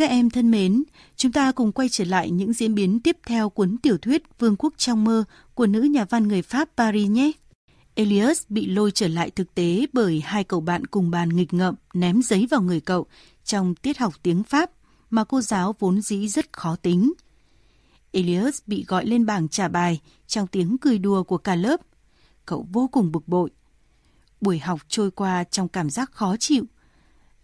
Các em thân mến, chúng ta cùng quay trở lại những diễn biến tiếp theo cuốn tiểu thuyết Vương quốc trong mơ của nữ nhà văn người Pháp Paris nhé. Elias bị lôi trở lại thực tế bởi hai cậu bạn cùng bàn nghịch ngợm ném giấy vào người cậu trong tiết học tiếng Pháp mà cô giáo vốn dĩ rất khó tính. Elias bị gọi lên bảng trả bài trong tiếng cười đùa của cả lớp. Cậu vô cùng bực bội. Buổi học trôi qua trong cảm giác khó chịu.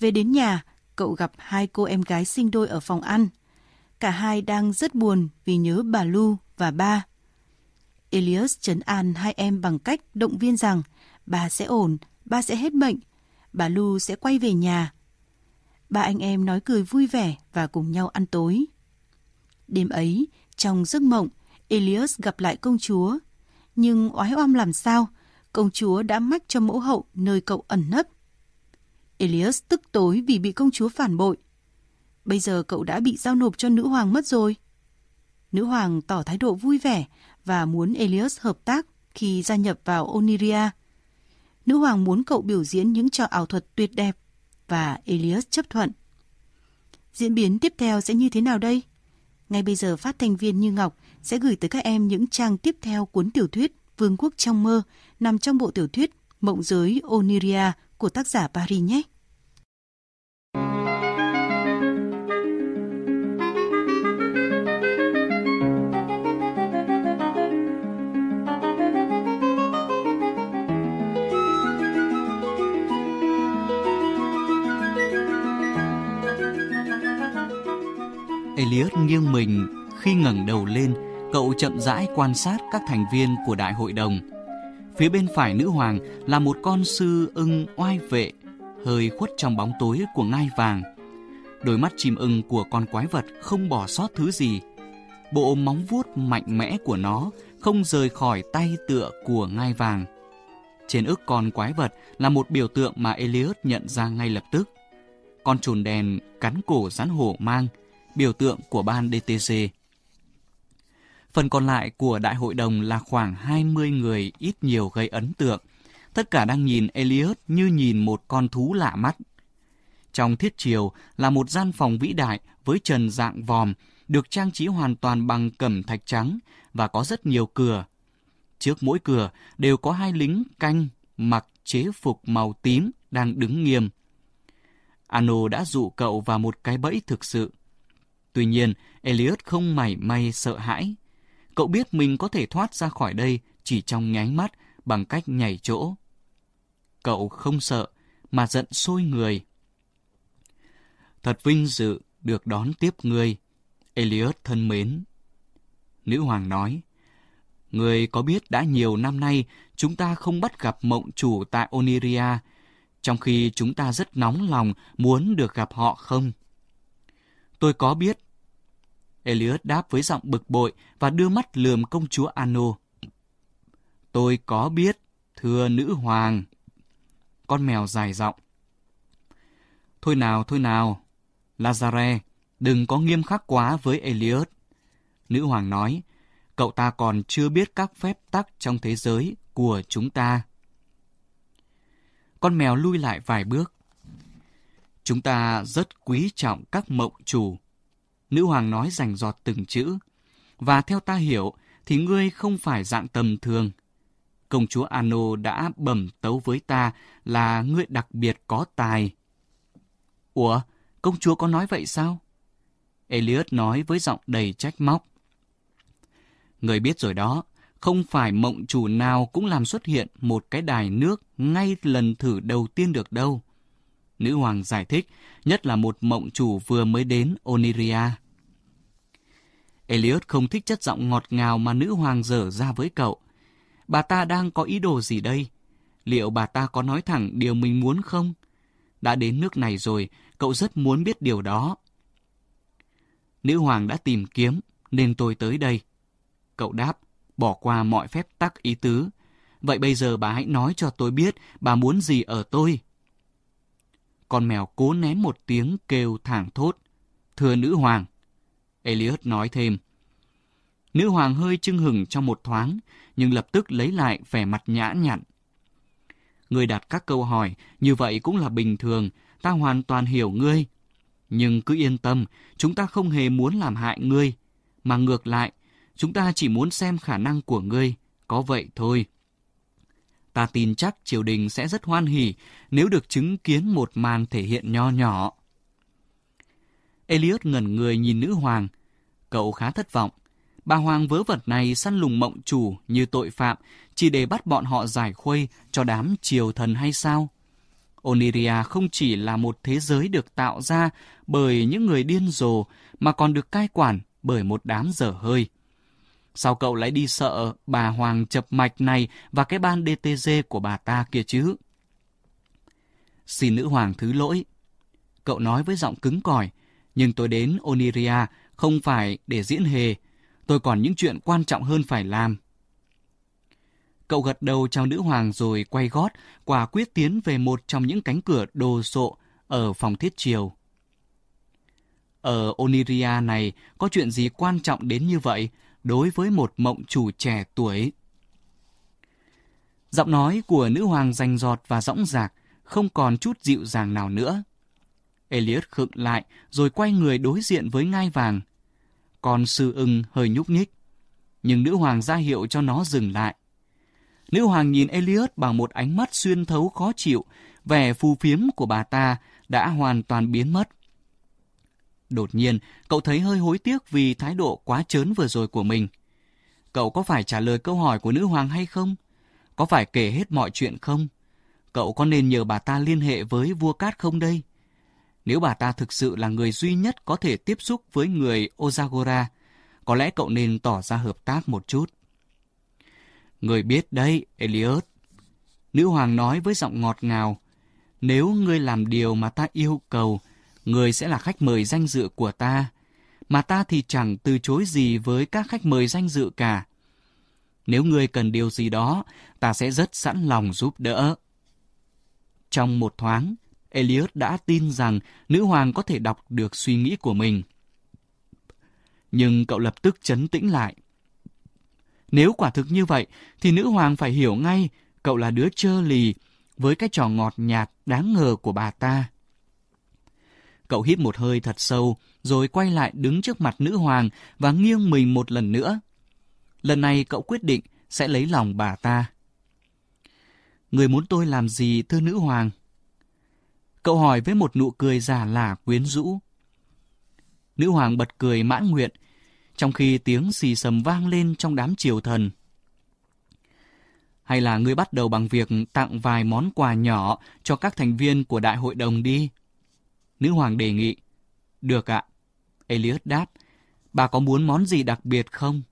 Về đến nhà, cậu gặp hai cô em gái sinh đôi ở phòng ăn. Cả hai đang rất buồn vì nhớ bà Lu và ba. Elias trấn an hai em bằng cách động viên rằng bà sẽ ổn, ba sẽ hết bệnh, bà Lu sẽ quay về nhà. Ba anh em nói cười vui vẻ và cùng nhau ăn tối. Đêm ấy, trong giấc mộng, Elias gặp lại công chúa. Nhưng oái oăm làm sao, công chúa đã mách cho mẫu hậu nơi cậu ẩn nấp. Elias tức tối vì bị công chúa phản bội. Bây giờ cậu đã bị giao nộp cho nữ hoàng mất rồi. Nữ hoàng tỏ thái độ vui vẻ và muốn Elias hợp tác khi gia nhập vào Oniria. Nữ hoàng muốn cậu biểu diễn những trò ảo thuật tuyệt đẹp và Elias chấp thuận. Diễn biến tiếp theo sẽ như thế nào đây? Ngay bây giờ phát thanh viên Như Ngọc sẽ gửi tới các em những trang tiếp theo cuốn tiểu thuyết Vương quốc trong mơ nằm trong bộ tiểu thuyết Mộng giới Oniria của tác giả Paris nhé. Eliot nghiêng mình khi ngẩng đầu lên, cậu chậm rãi quan sát các thành viên của đại hội đồng. Phía bên phải nữ hoàng là một con sư ưng oai vệ, hơi khuất trong bóng tối của ngai vàng. Đôi mắt chim ưng của con quái vật không bỏ sót thứ gì. Bộ móng vuốt mạnh mẽ của nó không rời khỏi tay tựa của ngai vàng. Trên ức con quái vật là một biểu tượng mà Elliot nhận ra ngay lập tức. Con trồn đèn cắn cổ rắn hổ mang – biểu tượng của ban DTC. Phần còn lại của đại hội đồng là khoảng 20 người ít nhiều gây ấn tượng. Tất cả đang nhìn Elliot như nhìn một con thú lạ mắt. Trong thiết chiều là một gian phòng vĩ đại với trần dạng vòm, được trang trí hoàn toàn bằng cẩm thạch trắng và có rất nhiều cửa. Trước mỗi cửa đều có hai lính canh mặc chế phục màu tím đang đứng nghiêm. Ano đã dụ cậu vào một cái bẫy thực sự. Tuy nhiên, Elliot không mảy may sợ hãi. Cậu biết mình có thể thoát ra khỏi đây chỉ trong nháy mắt bằng cách nhảy chỗ. Cậu không sợ, mà giận sôi người. Thật vinh dự được đón tiếp ngươi, Elliot thân mến. Nữ hoàng nói, Người có biết đã nhiều năm nay chúng ta không bắt gặp mộng chủ tại Oniria, trong khi chúng ta rất nóng lòng muốn được gặp họ không? Tôi có biết. Elliot đáp với giọng bực bội và đưa mắt lườm công chúa Ano. Tôi có biết, thưa nữ hoàng. Con mèo dài giọng. Thôi nào, thôi nào. Lazare, đừng có nghiêm khắc quá với Elliot. Nữ hoàng nói, cậu ta còn chưa biết các phép tắc trong thế giới của chúng ta. Con mèo lui lại vài bước. Chúng ta rất quý trọng các mộng chủ. Nữ hoàng nói rành giọt từng chữ. Và theo ta hiểu, thì ngươi không phải dạng tầm thường. Công chúa Ano đã bẩm tấu với ta là ngươi đặc biệt có tài. Ủa, công chúa có nói vậy sao? Elliot nói với giọng đầy trách móc. Người biết rồi đó, không phải mộng chủ nào cũng làm xuất hiện một cái đài nước ngay lần thử đầu tiên được đâu. Nữ hoàng giải thích, nhất là một mộng chủ vừa mới đến Oniria. Elliot không thích chất giọng ngọt ngào mà nữ hoàng dở ra với cậu. Bà ta đang có ý đồ gì đây? Liệu bà ta có nói thẳng điều mình muốn không? Đã đến nước này rồi, cậu rất muốn biết điều đó. Nữ hoàng đã tìm kiếm, nên tôi tới đây. Cậu đáp, bỏ qua mọi phép tắc ý tứ. Vậy bây giờ bà hãy nói cho tôi biết bà muốn gì ở tôi. Con mèo cố nén một tiếng kêu thảng thốt. Thưa nữ hoàng. Elliot nói thêm. Nữ hoàng hơi chưng hừng trong một thoáng, nhưng lập tức lấy lại vẻ mặt nhã nhặn. Ngươi đặt các câu hỏi, như vậy cũng là bình thường, ta hoàn toàn hiểu ngươi. Nhưng cứ yên tâm, chúng ta không hề muốn làm hại ngươi. Mà ngược lại, chúng ta chỉ muốn xem khả năng của ngươi. Có vậy thôi. Ta tin chắc triều đình sẽ rất hoan hỉ nếu được chứng kiến một màn thể hiện nho nhỏ. Elliot ngẩn người nhìn nữ hoàng. Cậu khá thất vọng. Bà hoàng vớ vẩn này săn lùng mộng chủ như tội phạm chỉ để bắt bọn họ giải khuây cho đám triều thần hay sao? Oniria không chỉ là một thế giới được tạo ra bởi những người điên rồ mà còn được cai quản bởi một đám dở hơi. Sao cậu lại đi sợ bà Hoàng chập mạch này và cái ban DTG của bà ta kia chứ? Xin nữ hoàng thứ lỗi. Cậu nói với giọng cứng cỏi, nhưng tôi đến Oniria không phải để diễn hề. Tôi còn những chuyện quan trọng hơn phải làm. Cậu gật đầu chào nữ hoàng rồi quay gót, quả quyết tiến về một trong những cánh cửa đồ sộ ở phòng thiết triều. Ở Oniria này có chuyện gì quan trọng đến như vậy đối với một mộng chủ trẻ tuổi? Giọng nói của nữ hoàng rành giọt và rõng rạc, không còn chút dịu dàng nào nữa. Elliot khựng lại rồi quay người đối diện với ngai vàng. con sư ưng hơi nhúc nhích, nhưng nữ hoàng ra hiệu cho nó dừng lại. Nữ hoàng nhìn Elliot bằng một ánh mắt xuyên thấu khó chịu, vẻ phù phiếm của bà ta đã hoàn toàn biến mất. Đột nhiên, cậu thấy hơi hối tiếc vì thái độ quá trớn vừa rồi của mình. Cậu có phải trả lời câu hỏi của nữ hoàng hay không? Có phải kể hết mọi chuyện không? Cậu có nên nhờ bà ta liên hệ với vua cát không đây? Nếu bà ta thực sự là người duy nhất có thể tiếp xúc với người Ozagora, có lẽ cậu nên tỏ ra hợp tác một chút. Người biết đấy, Elliot. Nữ hoàng nói với giọng ngọt ngào. Nếu ngươi làm điều mà ta yêu cầu, ngươi sẽ là khách mời danh dự của ta. Mà ta thì chẳng từ chối gì với các khách mời danh dự cả. Nếu ngươi cần điều gì đó, ta sẽ rất sẵn lòng giúp đỡ. Trong một thoáng, Elliot đã tin rằng nữ hoàng có thể đọc được suy nghĩ của mình. Nhưng cậu lập tức chấn tĩnh lại. Nếu quả thực như vậy, thì nữ hoàng phải hiểu ngay cậu là đứa trơ lì với cái trò ngọt nhạt đáng ngờ của bà ta. Cậu hít một hơi thật sâu, rồi quay lại đứng trước mặt nữ hoàng và nghiêng mình một lần nữa. Lần này cậu quyết định sẽ lấy lòng bà ta. Người muốn tôi làm gì thưa nữ hoàng? Cậu hỏi với một nụ cười già là quyến rũ. Nữ hoàng bật cười mãn nguyện, trong khi tiếng xì sầm vang lên trong đám triều thần. Hay là ngươi bắt đầu bằng việc tặng vài món quà nhỏ cho các thành viên của đại hội đồng đi? Nữ hoàng đề nghị. Được ạ. Elliot đáp. Bà có muốn món gì đặc biệt không?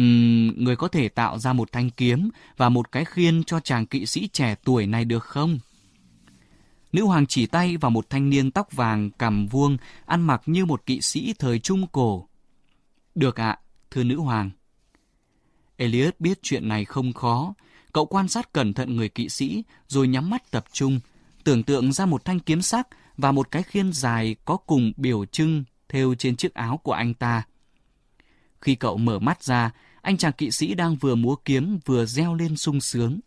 Uhm, người có thể tạo ra một thanh kiếm và một cái khiên cho chàng kỵ sĩ trẻ tuổi này được không? Nữ hoàng chỉ tay vào một thanh niên tóc vàng cằm vuông, ăn mặc như một kỵ sĩ thời Trung Cổ. Được ạ, thưa nữ hoàng. Elliot biết chuyện này không khó. Cậu quan sát cẩn thận người kỵ sĩ, rồi nhắm mắt tập trung, tưởng tượng ra một thanh kiếm sắc và một cái khiên dài có cùng biểu trưng thêu trên chiếc áo của anh ta. Khi cậu mở mắt ra, anh chàng kỵ sĩ đang vừa múa kiếm vừa reo lên sung sướng.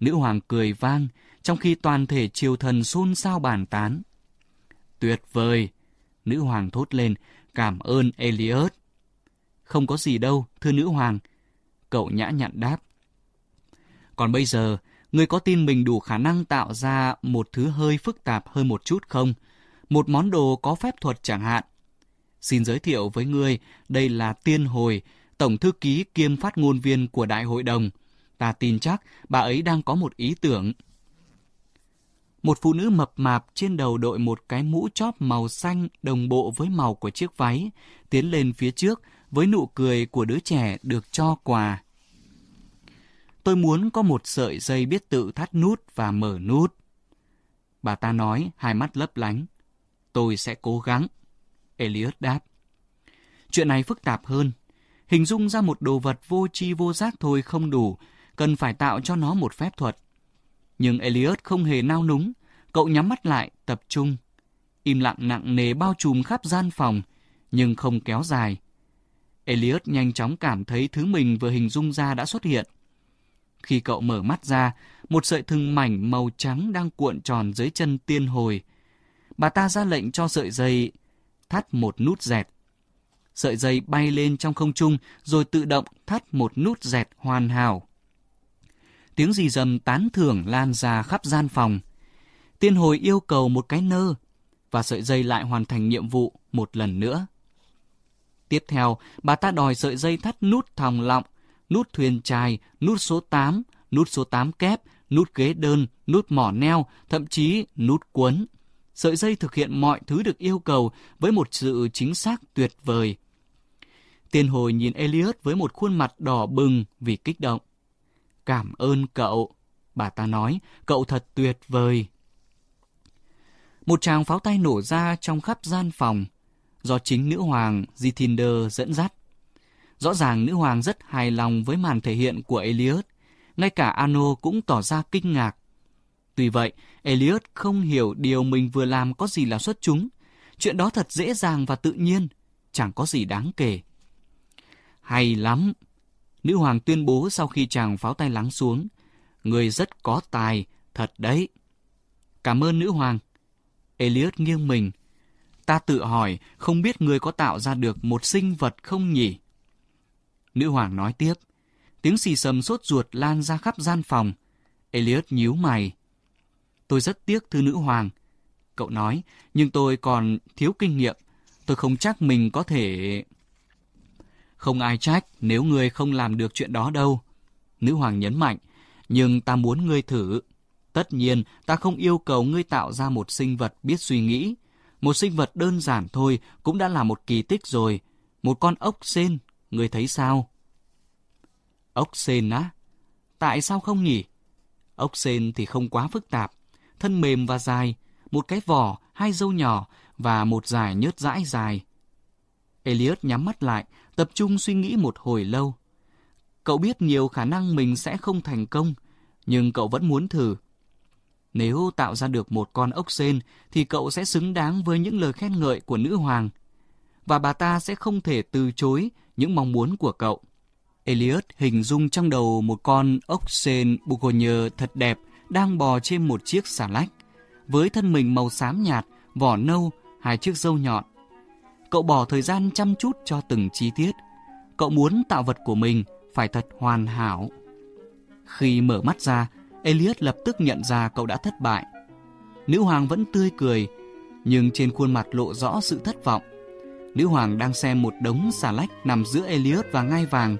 Nữ hoàng cười vang, trong khi toàn thể triều thần xôn xao bàn tán. Tuyệt vời! Nữ hoàng thốt lên, cảm ơn Elias. Không có gì đâu, thưa nữ hoàng. Cậu nhã nhặn đáp. Còn bây giờ, ngươi có tin mình đủ khả năng tạo ra một thứ hơi phức tạp hơn một chút không? Một món đồ có phép thuật chẳng hạn. Xin giới thiệu với ngươi, đây là Tiên Hồi, Tổng Thư ký kiêm phát ngôn viên của Đại hội đồng. Ta tin chắc bà ấy đang có một ý tưởng. Một phụ nữ mập mạp trên đầu đội một cái mũ chóp màu xanh đồng bộ với màu của chiếc váy, tiến lên phía trước với nụ cười của đứa trẻ được cho quà. Tôi muốn có một sợi dây biết tự thắt nút và mở nút. Bà ta nói, hai mắt lấp lánh. Tôi sẽ cố gắng. Elliot đáp. Chuyện này phức tạp hơn. Hình dung ra một đồ vật vô tri vô giác thôi không đủ, cần phải tạo cho nó một phép thuật. Nhưng Elliot không hề nao núng, cậu nhắm mắt lại, tập trung. Im lặng nặng nề bao trùm khắp gian phòng, nhưng không kéo dài. Elliot nhanh chóng cảm thấy thứ mình vừa hình dung ra đã xuất hiện. Khi cậu mở mắt ra, một sợi thừng mảnh màu trắng đang cuộn tròn dưới chân tiên hồi. bà ta ra lệnh cho sợi dây thắt một nút dẹt. Sợi dây bay lên trong không trung rồi tự động thắt một nút dẹt hoàn hảo. Tiếng gì dầm tán thưởng lan ra khắp gian phòng. Tiên hồi yêu cầu một cái nơ và sợi dây lại hoàn thành nhiệm vụ một lần nữa. Tiếp theo, bà ta đòi sợi dây thắt nút thòng lọng, nút thuyền chài, nút số 8, nút số 8 kép, nút ghế đơn, nút mỏ neo, thậm chí nút cuốn. Sợi dây thực hiện mọi thứ được yêu cầu với một sự chính xác tuyệt vời. tiên hồi nhìn Elliot với một khuôn mặt đỏ bừng vì kích động. Cảm ơn cậu, bà ta nói, cậu thật tuyệt vời. Một tràng pháo tay nổ ra trong khắp gian phòng, do chính nữ hoàng Zithinder dẫn dắt. Rõ ràng nữ hoàng rất hài lòng với màn thể hiện của Elliot, ngay cả Ano cũng tỏ ra kinh ngạc. Tuy vậy, Elliot không hiểu điều mình vừa làm có gì là xuất chúng. Chuyện đó thật dễ dàng và tự nhiên, chẳng có gì đáng kể. Hay lắm! Nữ hoàng tuyên bố sau khi chàng pháo tay lắng xuống. Người rất có tài, thật đấy. Cảm ơn nữ hoàng. Elliot nghiêng mình. Ta tự hỏi, không biết người có tạo ra được một sinh vật không nhỉ? Nữ hoàng nói tiếp. Tiếng xì sầm sốt ruột lan ra khắp gian phòng. Elliot nhíu mày. Tôi rất tiếc thư nữ hoàng. Cậu nói, nhưng tôi còn thiếu kinh nghiệm. Tôi không chắc mình có thể... Không ai trách nếu ngươi không làm được chuyện đó đâu. Nữ hoàng nhấn mạnh, nhưng ta muốn ngươi thử. Tất nhiên, ta không yêu cầu ngươi tạo ra một sinh vật biết suy nghĩ. Một sinh vật đơn giản thôi cũng đã là một kỳ tích rồi. Một con ốc sên, ngươi thấy sao? Ốc sên á? Tại sao không nhỉ? Ốc sên thì không quá phức tạp. Thân mềm và dài, một cái vỏ, hai dâu nhỏ và một dài nhớt dãi dài. Elliot nhắm mắt lại, tập trung suy nghĩ một hồi lâu. Cậu biết nhiều khả năng mình sẽ không thành công, nhưng cậu vẫn muốn thử. Nếu tạo ra được một con ốc sên, thì cậu sẽ xứng đáng với những lời khen ngợi của nữ hoàng. Và bà ta sẽ không thể từ chối những mong muốn của cậu. Elliot hình dung trong đầu một con ốc sên Bugogne thật đẹp đang bò trên một chiếc xà lách. Với thân mình màu xám nhạt, vỏ nâu, hai chiếc râu nhọn. Cậu bỏ thời gian chăm chút cho từng chi tiết. Cậu muốn tạo vật của mình phải thật hoàn hảo. Khi mở mắt ra, Elliot lập tức nhận ra cậu đã thất bại. Nữ hoàng vẫn tươi cười, nhưng trên khuôn mặt lộ rõ sự thất vọng. Nữ hoàng đang xem một đống xà lách nằm giữa Elliot và ngai vàng.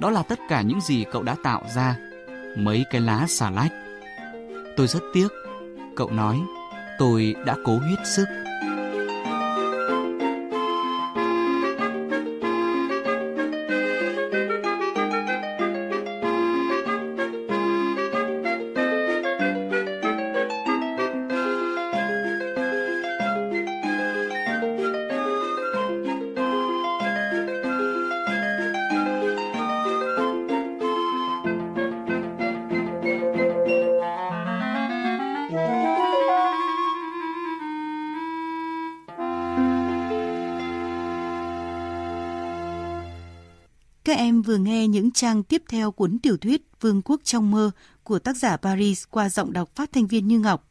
Đó là tất cả những gì cậu đã tạo ra. Mấy cái lá xà lách. Tôi rất tiếc. Cậu nói, tôi đã cố hết sức. Các em vừa nghe những trang tiếp theo cuốn tiểu thuyết Vương quốc trong mơ của tác giả Paris qua giọng đọc phát thanh viên Như Ngọc.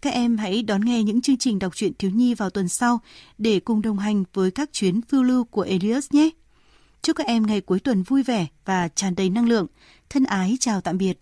Các em hãy đón nghe những chương trình đọc truyện thiếu nhi vào tuần sau để cùng đồng hành với các chuyến phiêu lưu của Elias nhé. Chúc các em ngày cuối tuần vui vẻ và tràn đầy năng lượng. Thân ái chào tạm biệt.